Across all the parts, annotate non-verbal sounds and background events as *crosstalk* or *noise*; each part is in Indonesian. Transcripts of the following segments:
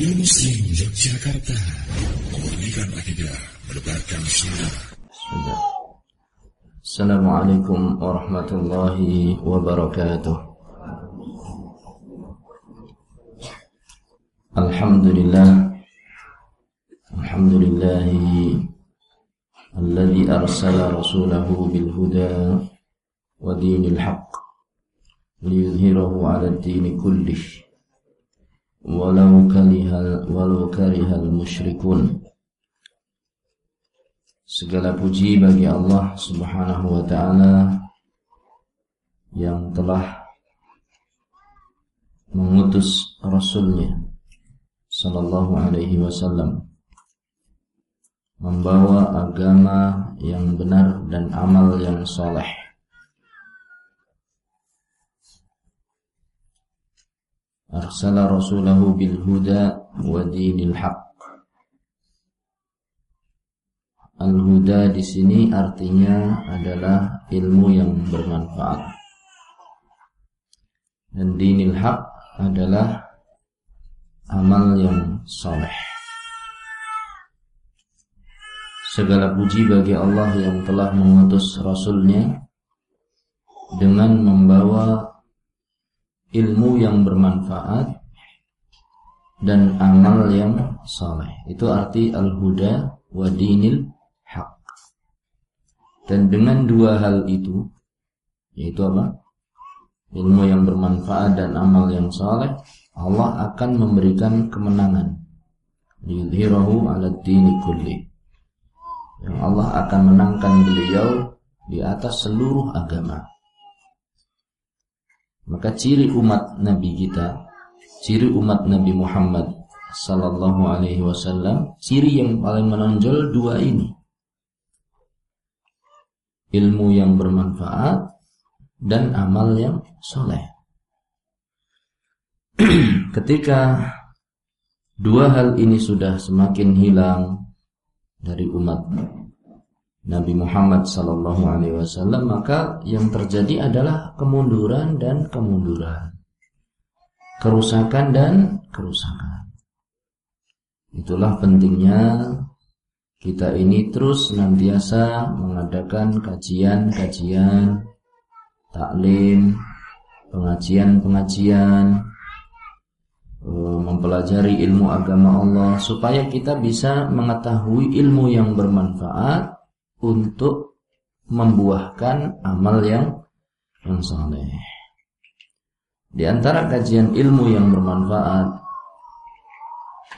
Radio Muslim Yogyakarta. Memurnikan akidah Mendebarkan sunnah Sudah Assalamualaikum warahmatullahi wabarakatuh. Alhamdulillah. Alhamdulillahi Alladhi arsala rasulahu bilhuda Wa dinil haq Liyudhirahu ala dini kullih walau karihal walau karihal musyrikun. Segala puji bagi Allah Subhanahu wa taala yang telah mengutus rasulnya sallallahu alaihi wasallam membawa agama yang benar dan amal yang saleh arsala rasulahu bil huda wa dinil haq. Al huda di sini artinya adalah ilmu yang bermanfaat. Dan dinil haq adalah amal yang soleh. Segala puji bagi Allah yang telah mengutus Rasulnya dengan membawa ilmu yang bermanfaat dan amal yang saleh. Itu arti al-huda wa dinil haq. Dan dengan dua hal itu yaitu apa? Ilmu yang bermanfaat dan amal yang saleh, Allah akan memberikan kemenangan. Yudhirahu ala dini kulli. Yang Allah akan menangkan beliau di atas seluruh agama. Maka ciri umat Nabi kita, ciri umat Nabi Muhammad sallallahu alaihi wasallam, ciri yang paling menonjol dua ini. Ilmu yang bermanfaat dan amal yang soleh. *clears throat* Ketika dua hal ini sudah semakin hilang dari umat Nabi Muhammad Sallallahu Alaihi Wasallam maka yang terjadi adalah kemunduran dan kemunduran, kerusakan dan kerusakan. Itulah pentingnya kita ini terus senantiasa mengadakan kajian-kajian, taklim, pengajian-pengajian, eh, mempelajari ilmu agama Allah supaya kita bisa mengetahui ilmu yang bermanfaat untuk membuahkan amal yang yang saleh. Di antara kajian ilmu yang bermanfaat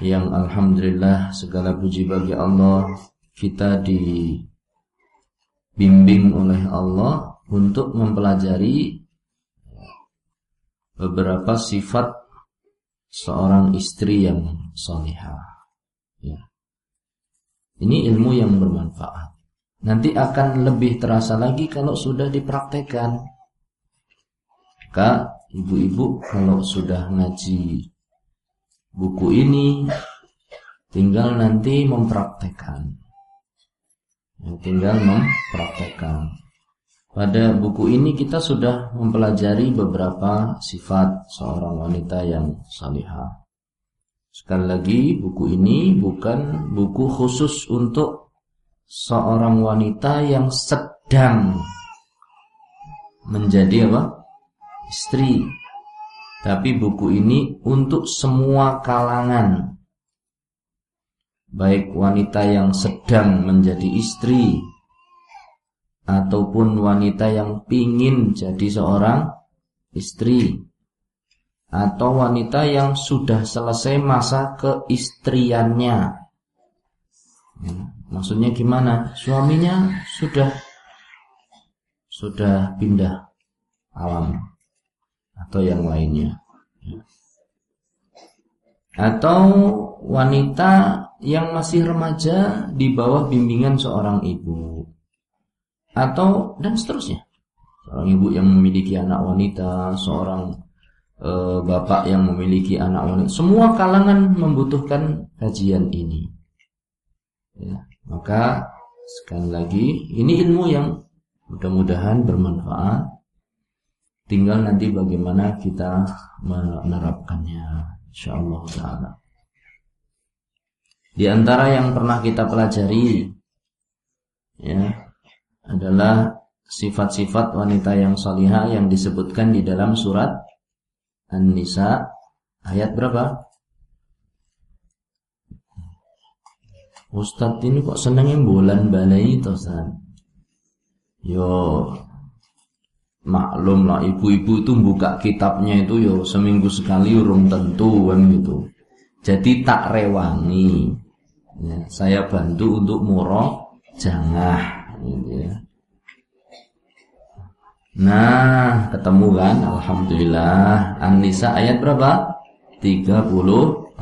yang alhamdulillah segala puji bagi Allah kita dibimbing oleh Allah untuk mempelajari beberapa sifat seorang istri yang salihah. Ya. Ini ilmu yang bermanfaat. Nanti akan lebih terasa lagi kalau sudah dipraktekkan. Kak, ibu-ibu kalau sudah ngaji buku ini tinggal nanti mempraktekkan. Ya, tinggal mempraktekkan. Pada buku ini kita sudah mempelajari beberapa sifat seorang wanita yang salihah. Sekali lagi, buku ini bukan buku khusus untuk seorang wanita yang sedang menjadi apa? istri. Tapi buku ini untuk semua kalangan. Baik wanita yang sedang menjadi istri ataupun wanita yang pingin jadi seorang istri atau wanita yang sudah selesai masa keistriannya. Ya. Maksudnya gimana? Suaminya sudah sudah pindah alam atau yang lainnya. Atau wanita yang masih remaja di bawah bimbingan seorang ibu. Atau dan seterusnya. Seorang ibu yang memiliki anak wanita, seorang e, bapak yang memiliki anak wanita. Semua kalangan membutuhkan kajian ini. Ya. Maka sekali lagi ini ilmu yang mudah-mudahan bermanfaat. Tinggal nanti bagaimana kita menerapkannya insyaallah taala. Di antara yang pernah kita pelajari ya adalah sifat-sifat wanita yang salihah yang disebutkan di dalam surat An-Nisa ayat berapa? Ustadz ini kok senengnya bulan balai Ustaz? Yo maklum lah ibu-ibu itu buka kitabnya itu yo seminggu sekali urung tentu kan gitu. Jadi tak rewangi. Ya, saya bantu untuk murah jangah gitu ya. Nah, ketemu kan? Alhamdulillah. An-Nisa ayat berapa? 34.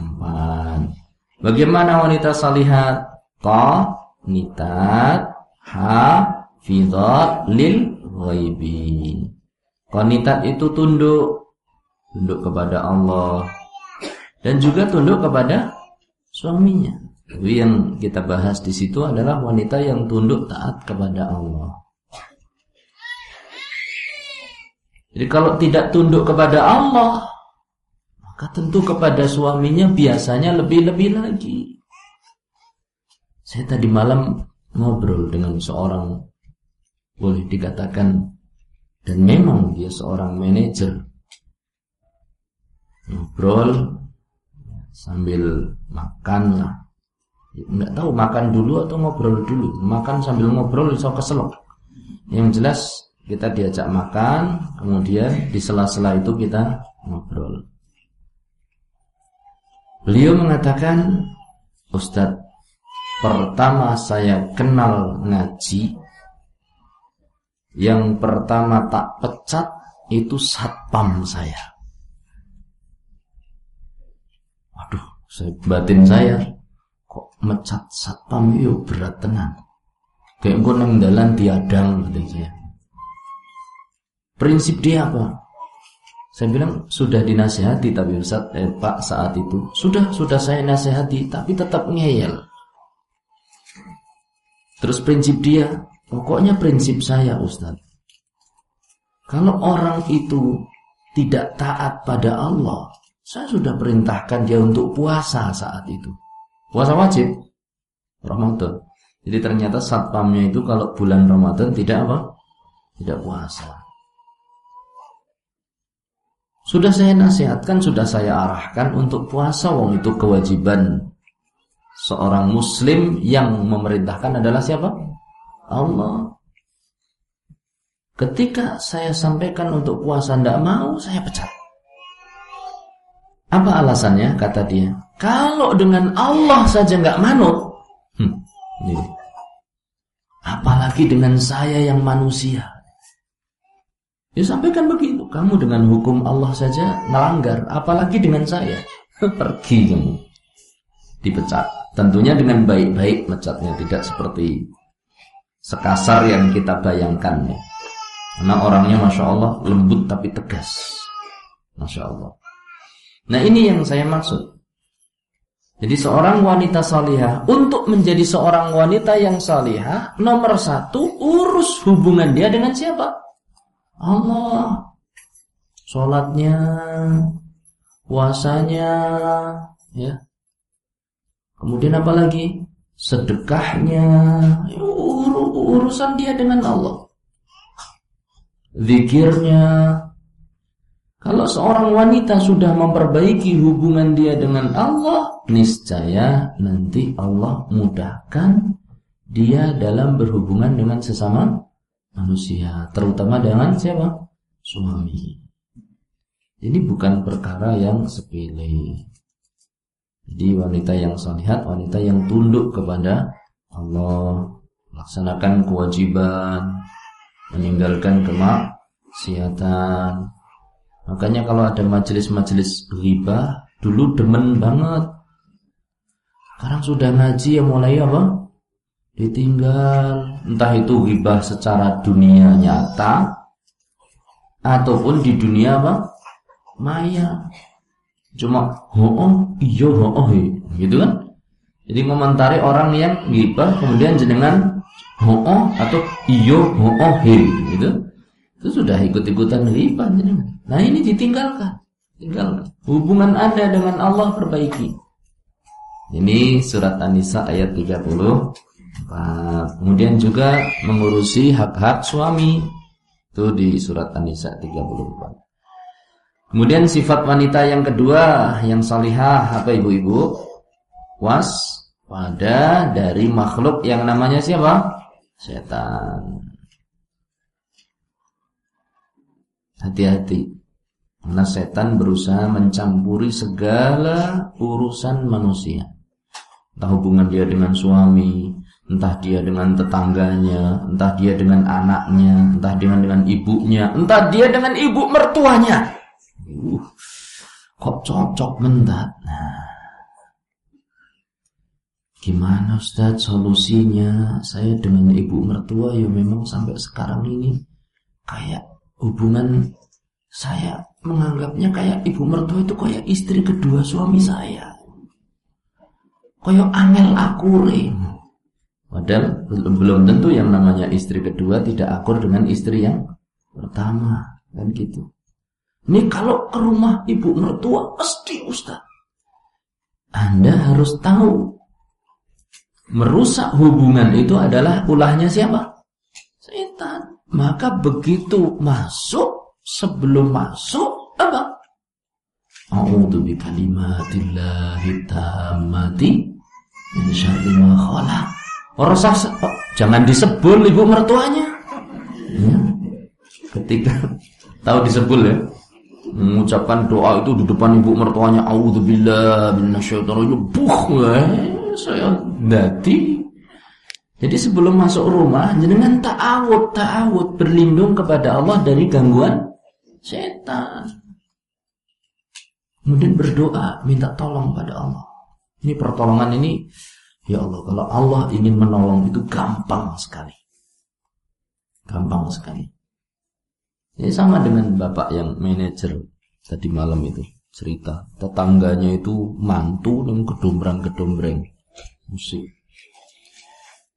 Bagaimana wanita salihat? Qanitat hafizat lil ghaibi. Qanitat itu tunduk tunduk kepada Allah dan juga tunduk kepada suaminya. Jadi yang kita bahas di situ adalah wanita yang tunduk taat kepada Allah. Jadi kalau tidak tunduk kepada Allah, maka tentu kepada suaminya biasanya lebih-lebih lagi. Saya tadi malam ngobrol dengan seorang boleh dikatakan dan memang dia seorang manajer. Ngobrol sambil makan lah. Enggak tahu makan dulu atau ngobrol dulu. Makan sambil ngobrol bisa keselok. Yang jelas kita diajak makan, kemudian di sela-sela itu kita ngobrol. Beliau mengatakan, Ustadz, pertama saya kenal ngaji, yang pertama tak pecat itu satpam saya. Waduh, saya batin saya kok mecat satpam itu berat tenan. Kayak gue neng dalan tiadang gitu saya. Prinsip dia apa? Saya bilang sudah dinasehati tapi Ustaz eh, Pak saat itu sudah sudah saya nasehati tapi tetap ngeyel. Terus prinsip dia, pokoknya prinsip saya Ustaz. Kalau orang itu tidak taat pada Allah, saya sudah perintahkan dia untuk puasa saat itu. Puasa wajib Ramadan. Jadi ternyata satpamnya itu kalau bulan Ramadan tidak apa? Tidak puasa. Sudah saya nasihatkan, sudah saya arahkan untuk puasa wong itu kewajiban seorang muslim yang memerintahkan adalah siapa? Allah. Ketika saya sampaikan untuk puasa tidak mau, saya pecat. Apa alasannya? Kata dia, kalau dengan Allah saja nggak manut, hmm, apalagi dengan saya yang manusia. Ya sampaikan begitu. Kamu dengan hukum Allah saja melanggar, apalagi dengan saya. *laughs* Pergi kamu. Dipecat. Tentunya dengan baik-baik mecatnya, tidak seperti sekasar yang kita bayangkan ya. Karena orangnya Masya Allah lembut tapi tegas. Masya Allah. Nah ini yang saya maksud. Jadi seorang wanita salihah untuk menjadi seorang wanita yang salihah nomor satu urus hubungan dia dengan siapa? Allah. Sholatnya Puasanya ya. Kemudian apa lagi? Sedekahnya. Ur Urusan dia dengan Allah. Zikirnya. Kalau seorang wanita sudah memperbaiki hubungan dia dengan Allah Niscaya nanti Allah mudahkan dia dalam berhubungan dengan sesama manusia, terutama dengan siapa? Suami. Ini bukan perkara yang sepele. Jadi wanita yang salihat, wanita yang tunduk kepada Allah, melaksanakan kewajiban, meninggalkan kemaksiatan. Makanya kalau ada majelis-majelis riba, dulu demen banget. Sekarang sudah ngaji ya mulai apa? Ditinggal. Entah itu hibah secara dunia nyata ataupun di dunia apa? Maya. Cuma oh iya oh gitu kan? Jadi komentari orang yang hibah kemudian jenengan oh atau iyo oh gitu. Itu sudah ikut-ikutan hibah jenengan. Nah ini ditinggalkan. Tinggalkan hubungan anda dengan Allah perbaiki. Ini surat An-Nisa ayat 30. Kemudian juga mengurusi hak-hak suami. Itu di surat An-Nisa 34. Kemudian sifat wanita yang kedua yang salihah apa ibu-ibu? Was pada dari makhluk yang namanya siapa? Setan. Hati-hati. Karena setan berusaha mencampuri segala urusan manusia entah hubungan dia dengan suami, entah dia dengan tetangganya, entah dia dengan anaknya, entah dengan dengan ibunya, entah dia dengan ibu mertuanya. Uh, kok cocok mendat? Nah, gimana Ustaz solusinya? Saya dengan ibu mertua ya memang sampai sekarang ini kayak hubungan saya menganggapnya kayak ibu mertua itu kayak istri kedua suami saya koyo angel akure. Padahal belum, belum tentu yang namanya istri kedua tidak akur dengan istri yang pertama, kan gitu. Ini kalau ke rumah ibu mertua pasti Ustaz. Anda harus tahu merusak hubungan itu adalah ulahnya siapa? Setan. Maka begitu masuk sebelum masuk apa? A'udzu bi kalimatillahi tammati min syarri ma khalaq. Orang sah, oh, jangan disebul ibu mertuanya. Ya. Ketika tahu disebul ya, mengucapkan doa itu di depan ibu mertuanya auzubillah minasyaitonir buh eh, saya dati jadi sebelum masuk rumah jenengan ta'awud ta'awud berlindung kepada Allah dari gangguan setan Kemudian berdoa, minta tolong pada Allah. Ini pertolongan ini, ya Allah, kalau Allah ingin menolong itu gampang sekali. Gampang sekali. Ini sama dengan bapak yang manajer tadi malam itu cerita. Tetangganya itu mantu dan kedombrang-kedombreng musik.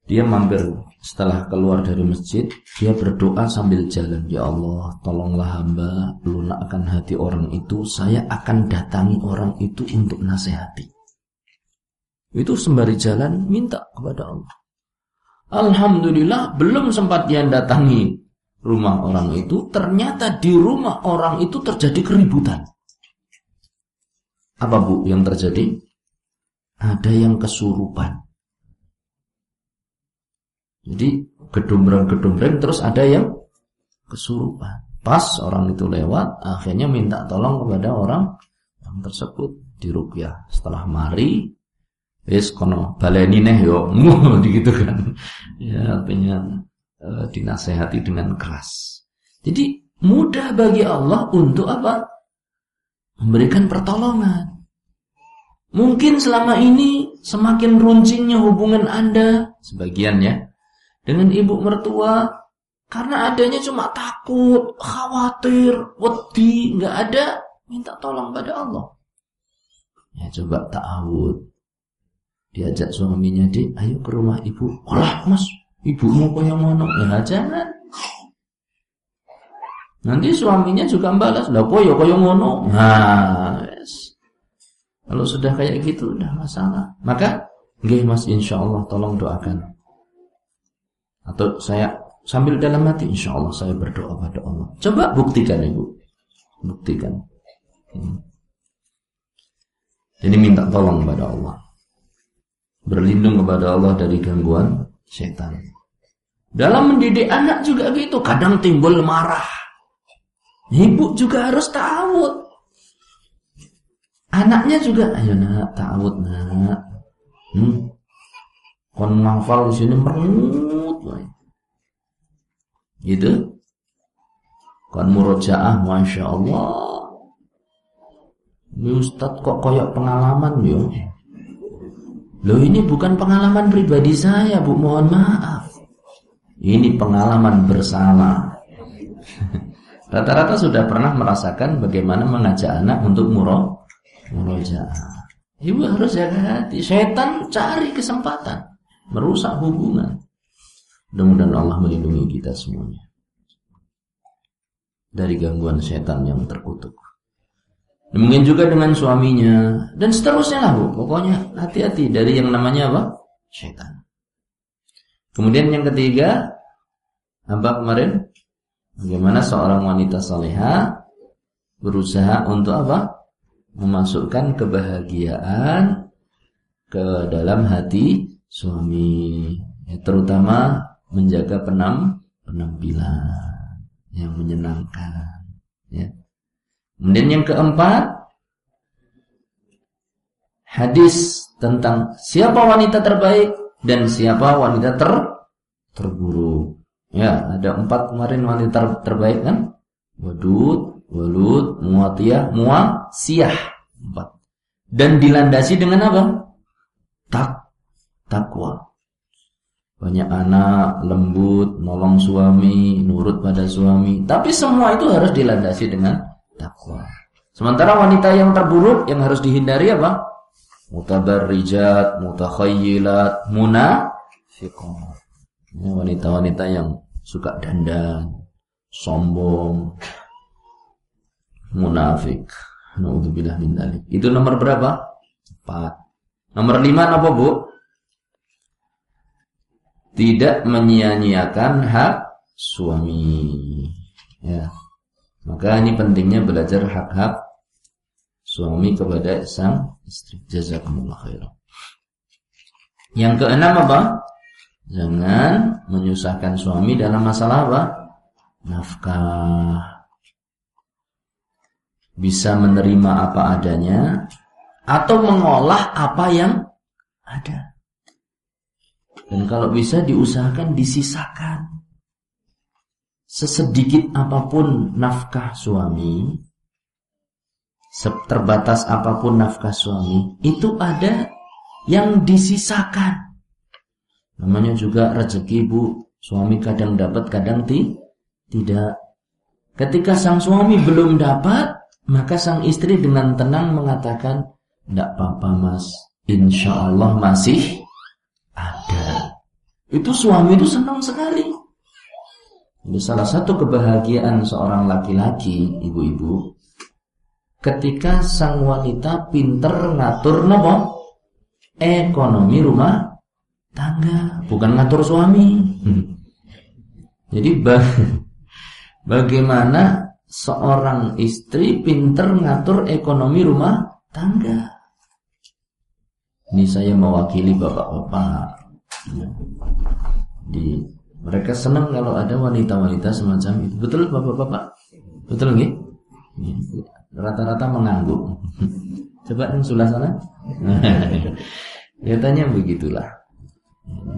Dia mampir setelah keluar dari masjid, dia berdoa sambil jalan, "Ya Allah, tolonglah hamba lunakkan hati orang itu, saya akan datangi orang itu untuk nasihati." Itu sembari jalan minta kepada Allah. Alhamdulillah belum sempat dia datangi rumah orang itu, ternyata di rumah orang itu terjadi keributan. Apa Bu yang terjadi? Ada yang kesurupan jadi gedumbreng-gedumbreng terus ada yang kesurupan. Pas orang itu lewat, akhirnya minta tolong kepada orang yang tersebut di rupiah. Setelah mari, wis kono baleni neh yo, *laughs* gitu kan. Ya artinya e, dinasehati dengan keras. Jadi mudah bagi Allah untuk apa? Memberikan pertolongan. Mungkin selama ini semakin runcingnya hubungan Anda, sebagian ya, dengan ibu mertua karena adanya cuma takut, khawatir, wedi, nggak ada, minta tolong pada Allah. Ya coba ta'awud. Diajak suaminya, di, ayo ke rumah ibu." "Olah, Mas, ibumu yang mana?" "Ya jangan." Nanti suaminya juga balas, "Lah kok ya yang ngono?" Nah, yes. Kalau sudah kayak gitu udah masalah. Maka, nggih Mas, insyaallah tolong doakan atau saya sambil dalam hati insya Allah saya berdoa pada Allah. Coba buktikan ibu, buktikan. Hmm. Jadi minta tolong pada Allah, berlindung kepada Allah dari gangguan setan. Dalam mendidik anak juga gitu, kadang timbul marah. Ibu juga harus tahu. Anaknya juga, ayo nak, ta'awud nak. Hmm, kon ngafal di sini merengut. Gitu. Kon murojaah Masya Allah. Ini Ustadz kok koyok pengalaman yo. Loh ini bukan pengalaman pribadi saya bu, mohon maaf. Ini pengalaman bersama. *laughs* Rata-rata sudah pernah merasakan bagaimana mengajak anak untuk muro murojaah. Ibu harus jaga hati. Setan cari kesempatan merusak hubungan. Mudah-mudahan Allah melindungi kita semuanya dari gangguan setan yang terkutuk. Mungkin juga dengan suaminya dan seterusnya lah bu. Pokoknya hati-hati dari yang namanya apa? Syaitan. Kemudian yang ketiga apa kemarin? Bagaimana seorang wanita soleha berusaha untuk apa? Memasukkan kebahagiaan ke dalam hati suami, ya, terutama menjaga penam penampilan yang menyenangkan. Ya. Kemudian yang keempat, hadis tentang siapa wanita terbaik dan siapa wanita ter terburuk. Ya, ada empat kemarin wanita terbaik kan? Wadud, walud, muatiyah, muasiyah. Empat. Dan dilandasi dengan apa? Tak, takwa. Banyak anak, lembut, nolong suami, nurut pada suami. Tapi semua itu harus dilandasi dengan takwa. Sementara wanita yang terburuk yang harus dihindari apa? Mutabarrijat, mutakhayyilat, munafiqat. Wanita-wanita yang suka dandan, sombong, munafik. Nauzubillah min dzalik. Itu nomor berapa? Empat. Nomor lima apa, Bu? Tidak menyia-nyiakan hak suami. Ya. Maka ini pentingnya belajar hak-hak suami kepada sang istri. Jazakumullah khairan. Yang keenam apa? Jangan menyusahkan suami dalam masalah apa? Nafkah. Bisa menerima apa adanya atau mengolah apa yang ada. Dan kalau bisa diusahakan disisakan. Sesedikit apa pun nafkah suami, terbatas apa pun nafkah suami, itu ada yang disisakan. Namanya juga rezeki bu. Suami kadang dapat kadang ti tidak. Ketika sang suami belum dapat Maka sang istri dengan tenang mengatakan Tidak apa-apa mas. Insya Allah masih ada. Itu suami itu senang sekali Ini salah satu kebahagiaan seorang laki-laki Ibu-ibu Ketika sang wanita pinter ngatur nopo Ekonomi rumah tangga, bukan ngatur suami. *laughs* Jadi bagaimana seorang istri pinter ngatur ekonomi rumah tangga? Ini saya mewakili bapak-bapak. Di mereka senang kalau ada wanita-wanita semacam itu. Betul bapak-bapak? Betul nggih? Rata-rata mengangguk. *laughs* Coba yang sebelah sana. *laughs* Ya tanya begitulah.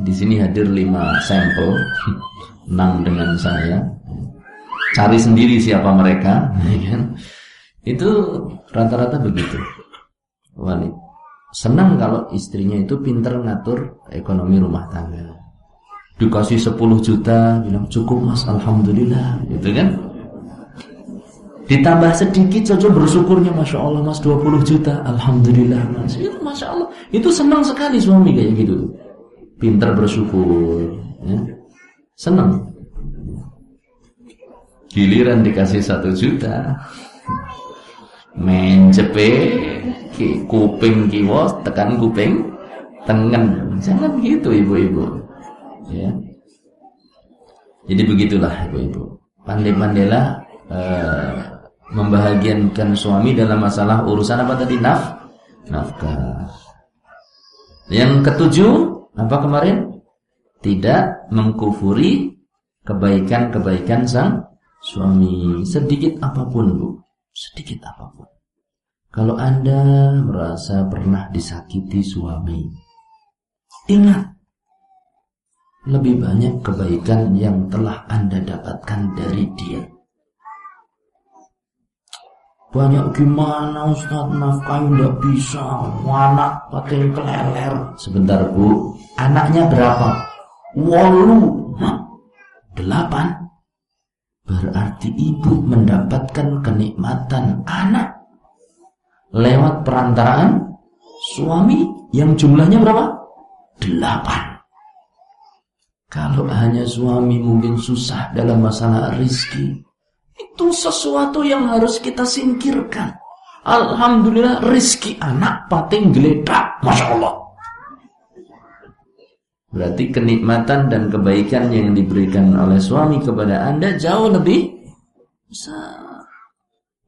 Di sini hadir lima sampel, *laughs* enam dengan saya. Cari sendiri siapa mereka, ya kan? Itu rata-rata begitu. Wali senang kalau istrinya itu pinter ngatur ekonomi rumah tangga. Dikasih 10 juta, bilang cukup mas, alhamdulillah, gitu kan? Ditambah sedikit saja bersyukurnya Masya Allah mas 20 juta Alhamdulillah mas Itu Masya Allah Itu senang sekali suami kayak gitu pintar bersyukur, ya. senang. Giliran dikasih satu juta, mencepe kuping kiwa tekan kuping tengen. Jangan gitu ibu-ibu. Ya. Jadi begitulah ibu-ibu. Pandai-pandailah uh, membahagiakan suami dalam masalah urusan apa tadi naf nafkah. Yang ketujuh apa kemarin? Tidak mengkufuri kebaikan-kebaikan sang suami sedikit apa pun, Bu. Sedikit apa pun. Kalau Anda merasa pernah disakiti suami, ingat lebih banyak kebaikan yang telah Anda dapatkan dari dia. Banyak gimana Ustaz? Nafkah tidak bisa. Anak pakai keleler Sebentar bu. Anaknya berapa? Walu Delapan. Berarti ibu mendapatkan kenikmatan anak Lewat perantaraan Suami yang jumlahnya berapa? Delapan Kalau hanya suami mungkin susah dalam masalah rizki itu sesuatu yang harus kita singkirkan. Alhamdulillah rizki anak pating geledak. Masya Allah. Berarti kenikmatan dan kebaikan yang diberikan oleh suami kepada anda jauh lebih besar.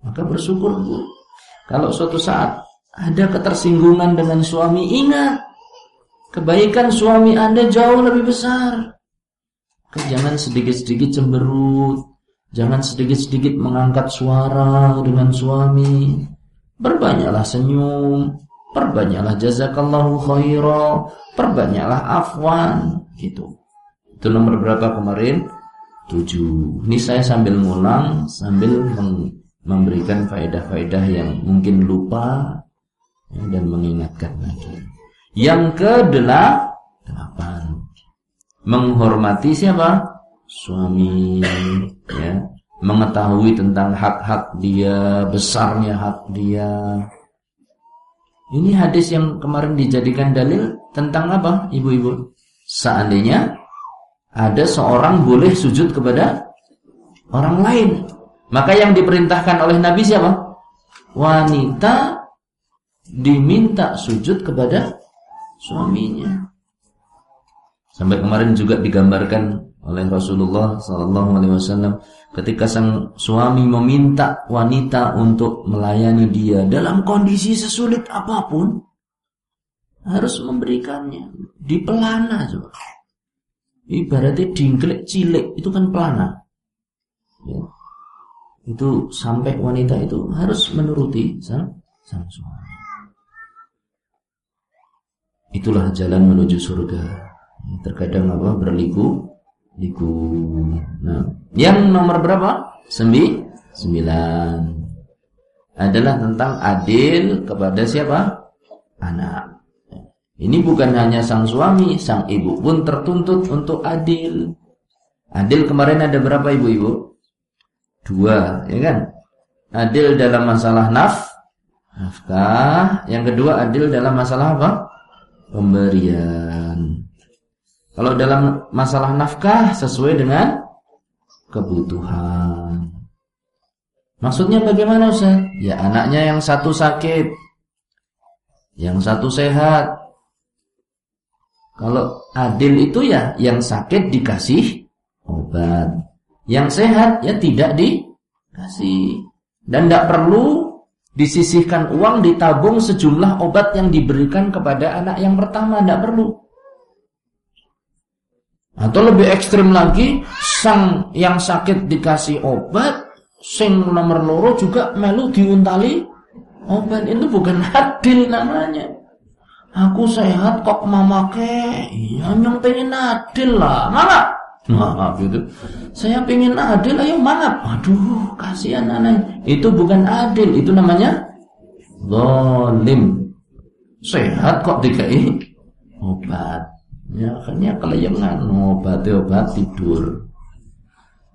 Maka bersyukur bu. Kalau suatu saat ada ketersinggungan dengan suami, ingat kebaikan suami anda jauh lebih besar. Jangan sedikit-sedikit cemberut, jangan sedikit-sedikit mengangkat suara dengan suami. Perbanyaklah senyum, perbanyaklah jazakallahu khaira, perbanyaklah afwan, gitu. Itu nomor berapa kemarin? Tujuh. Ini saya sambil ngulang, sambil memberikan faedah-faedah yang mungkin lupa ya, dan mengingatkan lagi. Yang kedelapan, menghormati siapa? Suami, ya mengetahui tentang hak-hak dia, besarnya hak dia. Ini hadis yang kemarin dijadikan dalil tentang apa, ibu-ibu? Seandainya ada seorang boleh sujud kepada orang lain, maka yang diperintahkan oleh Nabi siapa? Wanita diminta sujud kepada suaminya. Sampai kemarin juga digambarkan oleh Rasulullah Sallallahu Alaihi Wasallam ketika sang suami meminta wanita untuk melayani dia dalam kondisi sesulit apa pun harus memberikannya di pelana coba. Ibaratnya dingklek cilik itu kan pelana. Ya. itu sampai wanita itu harus menuruti sang, sang suami. Itulah jalan menuju surga terkadang apa berliku liku nah yang nomor berapa? Sembi? Sembilan. Adalah tentang adil kepada siapa? Anak. Ini bukan hanya sang suami, sang ibu pun tertuntut untuk adil. Adil kemarin ada berapa ibu-ibu? Dua, ya kan? Adil dalam masalah naf, nafkah. Yang kedua adil dalam masalah apa? Pemberian. Kalau dalam masalah nafkah sesuai dengan kebutuhan. Maksudnya bagaimana Ustaz? Ya anaknya yang satu sakit, yang satu sehat. Kalau adil itu ya yang sakit dikasih obat, yang sehat ya tidak dikasih. Dan tidak perlu disisihkan uang ditabung sejumlah obat yang diberikan kepada anak yang pertama, tidak perlu. Atau lebih ekstrim lagi, sang yang sakit dikasih obat, sing nomor loro juga melu diuntali obat. Itu bukan *laughs* adil namanya. Aku sehat kok mama ke, iya nyong pengen adil lah, mana? Maaf gitu. Saya pengen adil, ayo mangap. Aduh, kasihan anak. Itu bukan adil, itu namanya zalim. Sehat kok dikai obat. Ya akhirnya kelayangan obat obat tidur.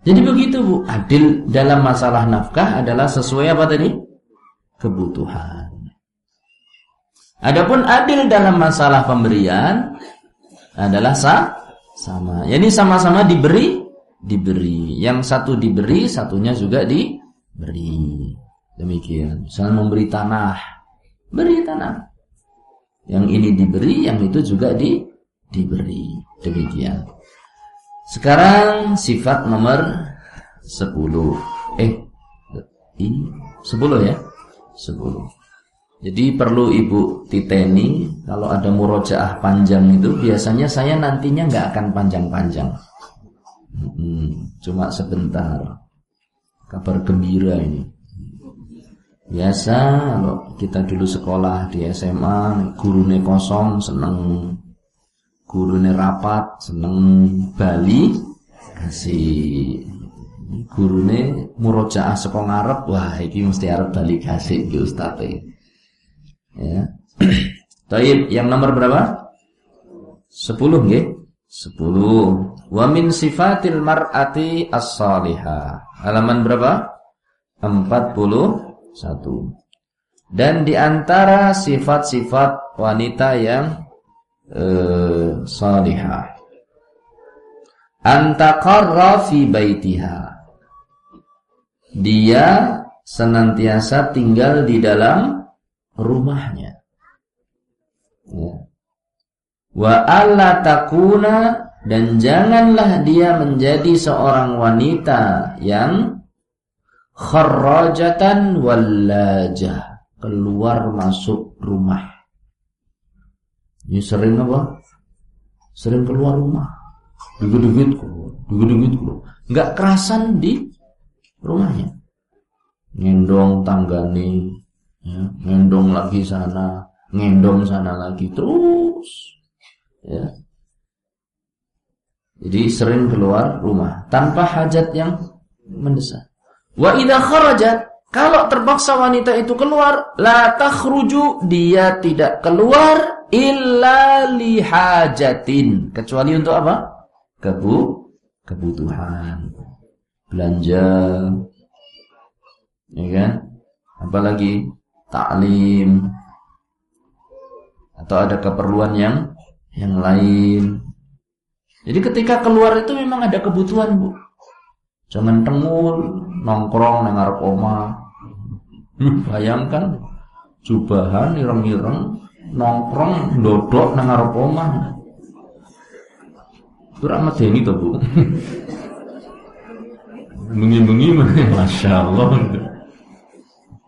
Jadi begitu Bu, adil dalam masalah nafkah adalah sesuai apa tadi? Kebutuhan. Adapun adil dalam masalah pemberian adalah sa sama. Yani sama-sama diberi, diberi. Yang satu diberi, satunya juga diberi. Demikian. Misalnya memberi tanah, beri tanah. Yang ini diberi, yang itu juga di diberi. Demikian. Sekarang sifat nomor 10. Eh, ini 10 ya? 10. Jadi perlu Ibu titeni kalau ada murojaah panjang itu biasanya saya nantinya nggak akan panjang-panjang. Hmm, cuma sebentar. Kabar gembira ini. Biasa kalau kita dulu sekolah di SMA, gurunya kosong, seneng gurune rapat seneng Bali kasih. Gurune murojaah saka ngarep wah iki mesti arep bali kasih iki ustaz ya. *clears throat* Taib yang nomor berapa? 10 nggih? 10 wa min sifatil mar'ati as-salihah. Halaman berapa? 41 dan di antara sifat-sifat wanita yang uh, salihah antaqarra fi baitiha dia senantiasa tinggal di dalam rumahnya. Ya. Wa alla takuna dan janganlah dia menjadi seorang wanita yang kharrajatan wallajah keluar masuk rumah. Ini sering apa? Sering keluar rumah. Dugit-dugit keluar, dugit-dugit keluar. Enggak kerasan di rumahnya. Ngendong tanggani, ya, ngendong lagi sana, ngendong sana lagi terus. Ya. Jadi sering keluar rumah tanpa hajat yang mendesak. Wa idza kharajat kalau terpaksa wanita itu keluar, la takhruju, dia tidak keluar illa lihajatin, kecuali untuk apa? Kebu kebutuhan. Belanja. Ya kan? Apalagi taklim atau ada keperluan yang yang lain. Jadi ketika keluar itu memang ada kebutuhan, Bu. Jangan tengul, nongkrong nang arep Bayangkan jubahan ireng-ireng nongkrong ndodok nang arep omah. Ora medeni to, Bu. Bengi-bengi Masya Allah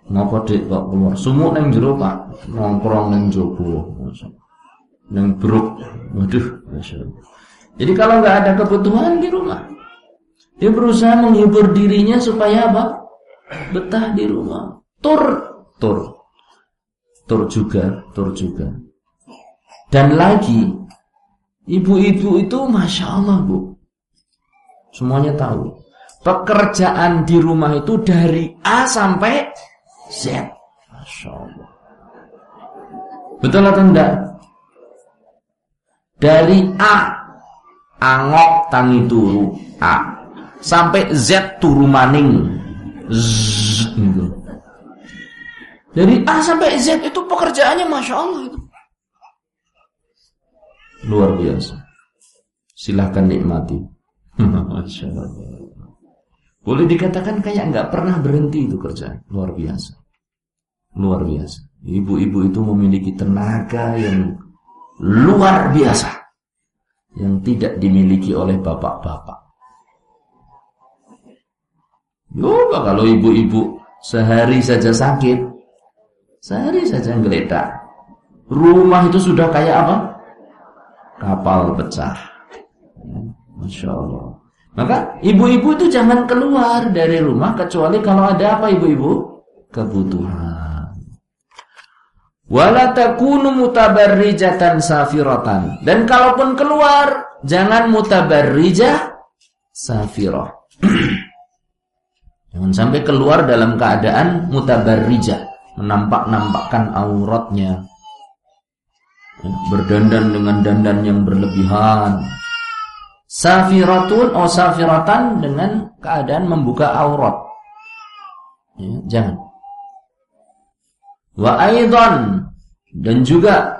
Ngapa dik kok keluar Sumuk neng jero pak Nongkrong neng jopo Neng bruk Waduh Masya Allah Jadi kalau nggak ada kebutuhan di rumah dia berusaha menghibur dirinya supaya apa? Betah di rumah. Tur, tur. Tur juga, tur juga. Dan lagi, ibu-ibu itu Masya Allah bu. Semuanya tahu. Pekerjaan di rumah itu dari A sampai Z. Masya Allah. Betul atau enggak? Dari A, angok tangi turu, A sampai Z turu maning. Z, gitu. Dari A sampai Z itu pekerjaannya masya Allah itu. Luar biasa. Silahkan nikmati. *laughs* masya Allah. Boleh dikatakan kayak nggak pernah berhenti itu kerjaan. Luar biasa. Luar biasa. Ibu-ibu itu memiliki tenaga yang luar biasa. Yang tidak dimiliki oleh bapak-bapak. Coba kalau ibu-ibu sehari saja sakit, sehari saja geledak, rumah itu sudah kayak apa? Kapal pecah. Ya, Masya Allah. Maka ibu-ibu itu jangan keluar dari rumah kecuali kalau ada apa ibu-ibu? Kebutuhan. Wala takunu mutabarrijatan safiratan. Dan kalaupun keluar, jangan mutabarrijah safirah. *clears throat* Jangan sampai keluar dalam keadaan mutabarrijah, menampak-nampakkan auratnya. Ya, berdandan dengan dandan yang berlebihan. Safiratun atau safiratan dengan keadaan membuka aurat. Ya, jangan. Wa aidan dan juga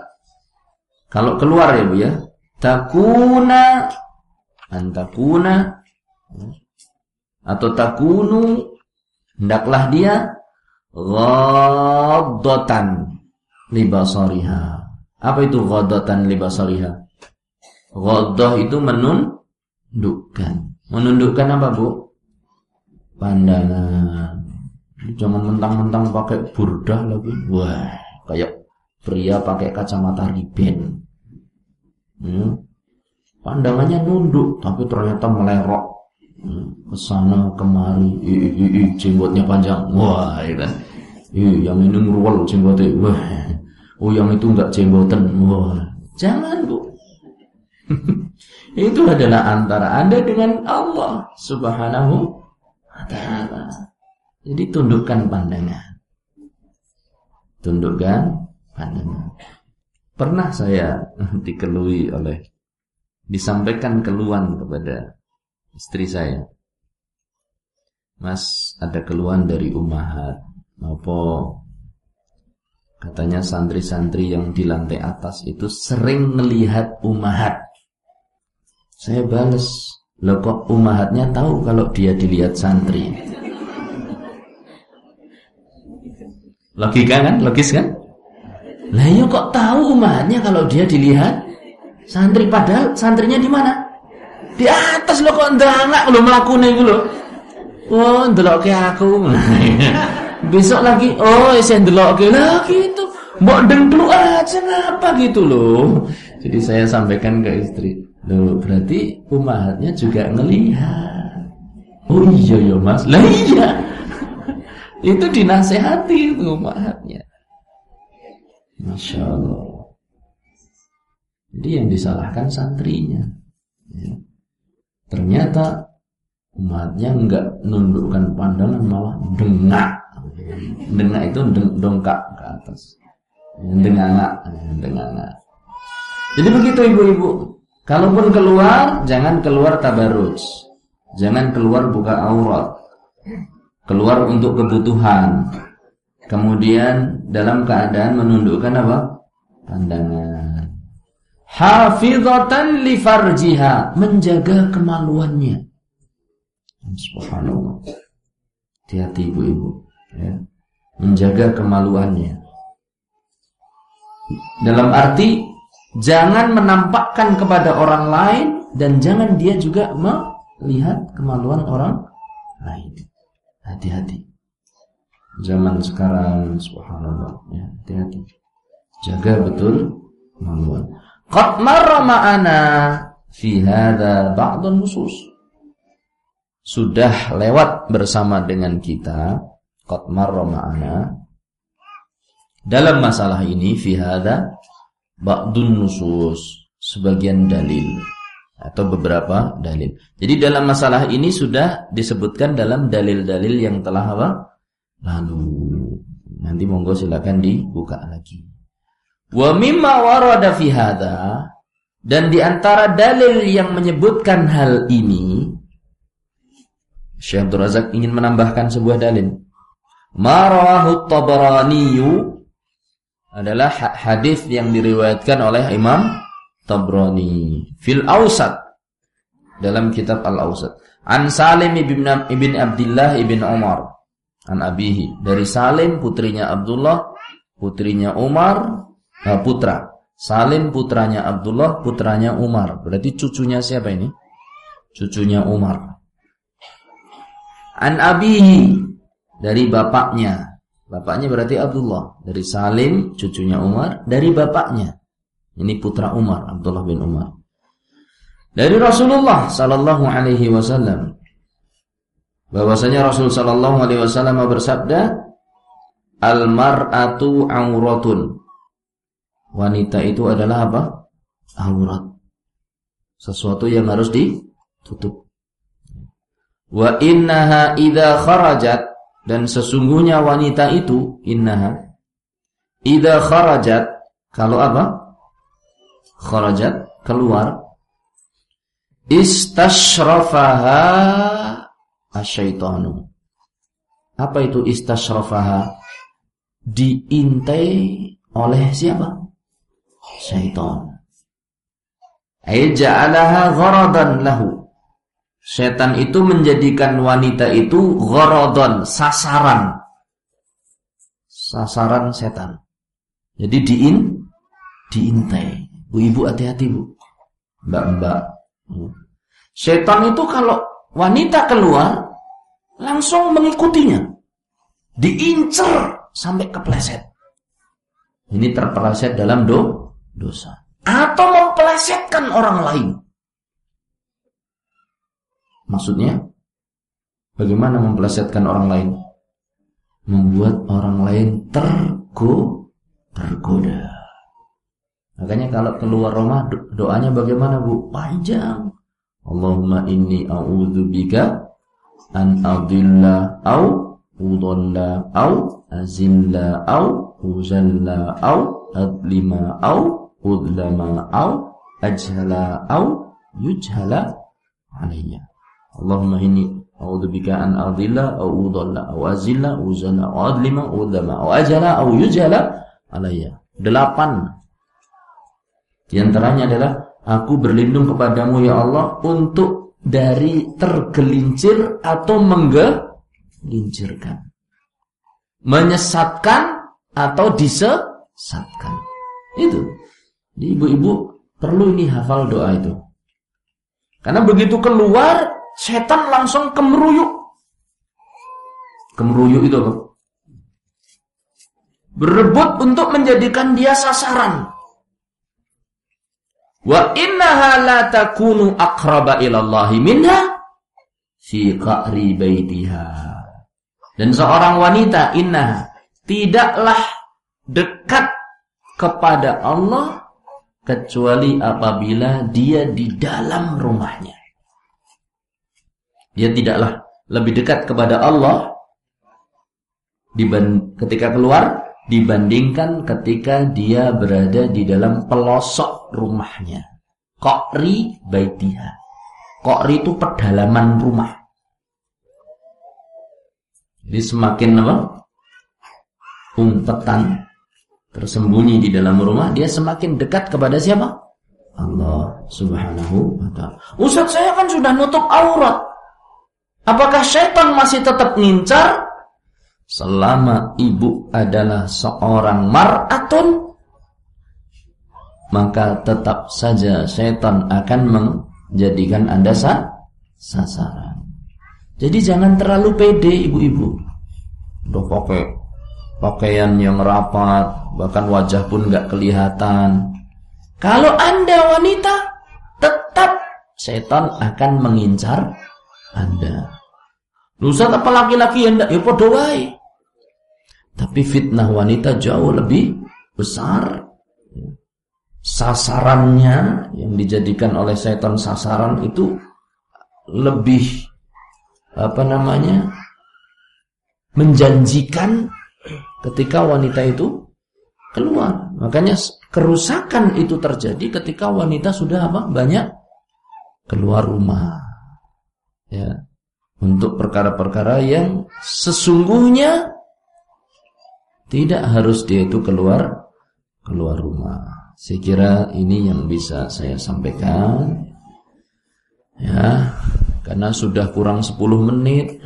kalau keluar ya Bu ya, takuna antakuna ya, atau takunu hendaklah dia ghaddatan libasariha. Apa itu ghaddatan libasariha? Ghaddah itu menundukkan. Menundukkan apa, Bu? Pandangan. Jangan mentang-mentang pakai burdah lagi. Wah, kayak pria pakai kacamata riben. Hmm. Pandangannya nunduk, tapi ternyata melerok ke sana kemari i, i, i, jenggotnya panjang wah ya kan i, yang ini ngurwal jenggotnya wah oh yang itu enggak jenggotan wah jangan bu. *laughs* Itu adalah antara anda dengan Allah subhanahu wa ta'ala. Jadi tundukkan pandangan. Tundukkan pandangan. Pernah saya *laughs* dikelui oleh disampaikan keluhan kepada istri saya. Mas, ada keluhan dari umahat. Apa katanya santri-santri yang di lantai atas itu sering melihat umahat. Saya balas, lo kok umahatnya tahu kalau dia dilihat santri? Logika kan? Logis kan? Lah ya kok tahu umatnya kalau dia dilihat santri padahal santrinya di mana? Di atas lo kok ndangak lo melakukan itu lo. Oh, ndelok ke aku. *laughs* Besok lagi, oh saya ndelok ke lagi itu. Mbok dengklu aja ngapa gitu loh. Jadi saya sampaikan ke istri, loh berarti umatnya juga ngelihat. Oh iya ya mas, lah iya. *laughs* itu dinasehati itu umatnya. Masya Allah. Jadi yang disalahkan santrinya. Ya. Ternyata umatnya enggak nundukkan pandangan malah dengak. Dengak itu dongkak ke atas. Dengangak, dengangak. Jadi begitu ibu-ibu. Kalaupun keluar, jangan keluar tabarruj. Jangan keluar buka aurat. Keluar untuk kebutuhan. Kemudian dalam keadaan menundukkan apa? Pandangan. Hafizatan li farjiha, menjaga kemaluannya. Subhanallah. Hati-hati ibu-ibu, ya. Menjaga kemaluannya. Dalam arti jangan menampakkan kepada orang lain dan jangan dia juga melihat kemaluan orang lain. Hati-hati zaman sekarang subhanallah ya hati-hati jaga betul kemaluan qad marra ma'ana fi hadza ba'dun nusus sudah lewat bersama dengan kita qad marra dalam masalah ini fi hadza ba'dun nusus sebagian dalil atau beberapa dalil. Jadi dalam masalah ini sudah disebutkan dalam dalil-dalil yang telah apa? Lalu nanti monggo silakan dibuka lagi. Wa mimma warada fi dan di antara dalil yang menyebutkan hal ini Syekh Abdul Razak ingin menambahkan sebuah dalil. Marawahu Tabrani adalah hadis yang diriwayatkan oleh Imam Tabrani. Fil Ausat dalam kitab Al Ausat. An Salim ibn, ibn Abdullah ibn Umar. An abihi. Dari Salim putrinya Abdullah putrinya Umar nah, putra. Salim putranya Abdullah putranya Umar. Berarti cucunya siapa ini? Cucunya Umar. An abihi dari bapaknya. Bapaknya berarti Abdullah. Dari Salim cucunya Umar. Dari bapaknya. Ini putra Umar Abdullah bin Umar. Dari Rasulullah sallallahu alaihi wasallam. Bahwasanya Rasul sallallahu alaihi wasallam bersabda al mar'atu auratun. Wanita itu adalah apa? Aurat. Sesuatu yang harus ditutup. Wa innaha idza kharajat dan sesungguhnya wanita itu innaha idza kharajat kalau apa kharajat keluar istashrafaha asyaitanu. Apa itu istashrafaha? Diintai oleh siapa? Syaitan. Aija'alaha gharadan lahu. Setan itu menjadikan wanita itu gharadan, sasaran. Sasaran setan. Jadi diin diintai. Bu ibu hati-hati bu. Mbak-mbak. Setan itu kalau wanita keluar langsung mengikutinya. Diincer sampai kepleset. Ini terpeleset dalam do, dosa. Atau mempelesetkan orang lain. Maksudnya, bagaimana mempelesetkan orang lain? Membuat orang lain tergo, tergoda. Makanya kalau keluar rumah doanya bagaimana bu? Panjang. Allahumma inni a'udzubika an adilla au udalla au azilla au uzalla au adlima au udlama au ajhala au yujhala alayya Allahumma inni a'udzubika an adilla au udalla au azilla uzalla au adlima udlama au ajhala au yujhala alayya delapan di antaranya adalah aku berlindung kepadamu ya Allah untuk dari tergelincir atau menggelincirkan. Menyesatkan atau disesatkan. Itu. Ibu-ibu perlu ini hafal doa itu. Karena begitu keluar, setan langsung kemeruyuk. Kemeruyuk itu apa? Berebut untuk menjadikan dia sasaran. Wa innaha la takunu aqraba ilallahi minha fi qa'ri baitiha. Dan seorang wanita inna tidaklah dekat kepada Allah kecuali apabila dia di dalam rumahnya. Dia tidaklah lebih dekat kepada Allah ketika keluar dibandingkan ketika dia berada di dalam pelosok rumahnya. Kokri baitiha. Kokri itu pedalaman rumah. Jadi semakin apa? Umpetan tersembunyi di dalam rumah, dia semakin dekat kepada siapa? Allah Subhanahu wa taala. Ustaz, saya kan sudah nutup aurat. Apakah syaitan masih tetap ngincar? Selama ibu adalah seorang mar'atun maka tetap saja syaitan akan menjadikan Anda sasaran. Jadi jangan terlalu pede ibu-ibu. Udah pakai pakaian yang rapat, bahkan wajah pun nggak kelihatan. Kalau anda wanita, tetap setan akan mengincar anda. Ustaz apa laki-laki yang ya podo Tapi fitnah wanita jauh lebih besar. Sasarannya yang dijadikan oleh setan sasaran itu lebih apa namanya menjanjikan ketika wanita itu keluar. Makanya kerusakan itu terjadi ketika wanita sudah apa? Banyak keluar rumah. Ya. Untuk perkara-perkara yang sesungguhnya tidak harus dia itu keluar keluar rumah. Saya kira ini yang bisa saya sampaikan. Ya, karena sudah kurang 10 menit.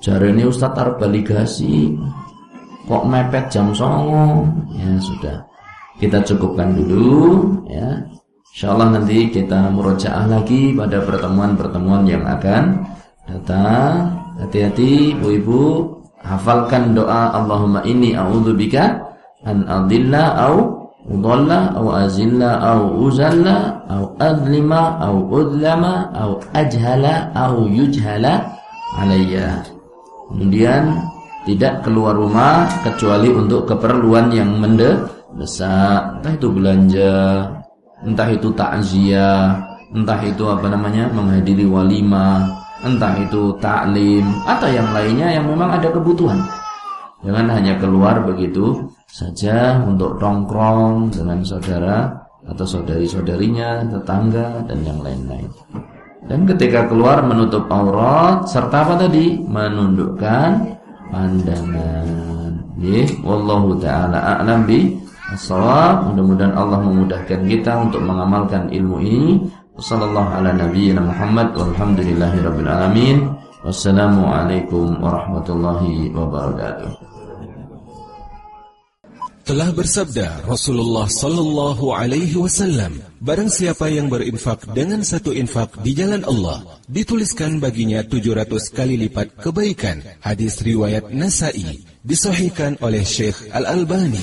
Jari ini Ustaz Arab baligasi kok mepet jam songo ya sudah kita cukupkan dulu ya insyaallah nanti kita murojaah lagi pada pertemuan-pertemuan yang akan datang. Hati-hati ibu-ibu hafalkan doa Allahumma inni a'udzubika an adilla au udalla au azilla au uzalla au adlima au udlama au ajhala au yujhala alayya. Kemudian tidak keluar rumah kecuali untuk keperluan yang mendesak, entah itu belanja, entah itu takziah, entah itu apa namanya menghadiri walimah, entah itu taklim atau yang lainnya yang memang ada kebutuhan. Jangan hanya keluar begitu saja untuk tongkrong dengan saudara atau saudari-saudarinya, tetangga dan yang lain-lain. Dan ketika keluar menutup aurat serta apa tadi? Menundukkan pandangan. Ya, wallahu taala a'lam bi shawab. Mudah-mudahan Allah memudahkan kita untuk mengamalkan ilmu ini. Wassallallahu ala nabiyyina. Wassalamualaikum warahmatullahi wabarakatuh telah bersabda Rasulullah sallallahu alaihi wasallam barang siapa yang berinfak dengan satu infak di jalan Allah dituliskan baginya 700 kali lipat kebaikan hadis riwayat Nasai disahihkan oleh Syekh Al Albani